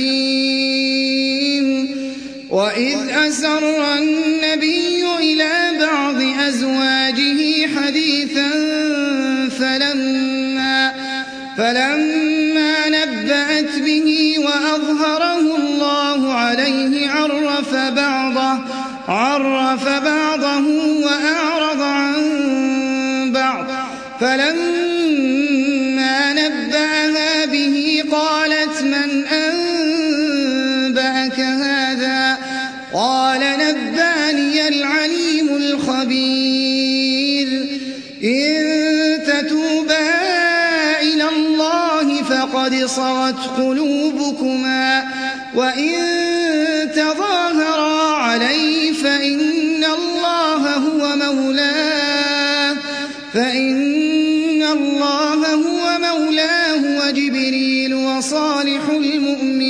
الحكيم وإذ أسر النبي إلى بعض أزواجه حديثا فلما فلما نبأت به وأظهره الله عليه عرف بعضه عرف بعضه وأعرض هذا قال نباني العليم الخبير. إن تتوبا إلى الله فقد صغت قلوبكما وإن تظاهرا عليه فإن الله هو مولاه فإن الله هو مولاه وجبريل وصالح المؤمنين.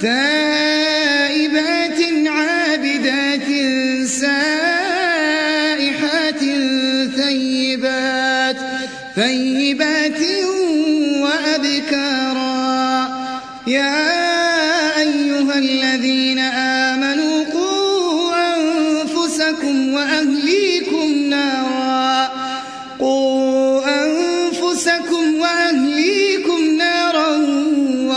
تائبات عابدات سائحات ثيبات ثيبات وأبكارا. يا أيها الذين آمنوا قوا أنفسكم وأهليكم نارا. قوا أنفسكم وأهليكم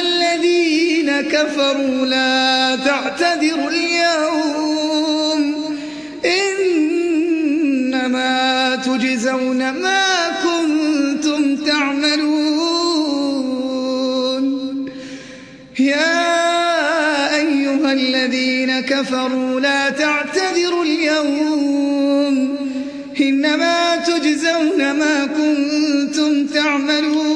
الذين كفروا لا تعتذروا اليوم إنما تجزون ما كنتم تعملون. يا أيها الذين كفروا لا تعتذروا اليوم إنما تجزون ما كنتم تعملون.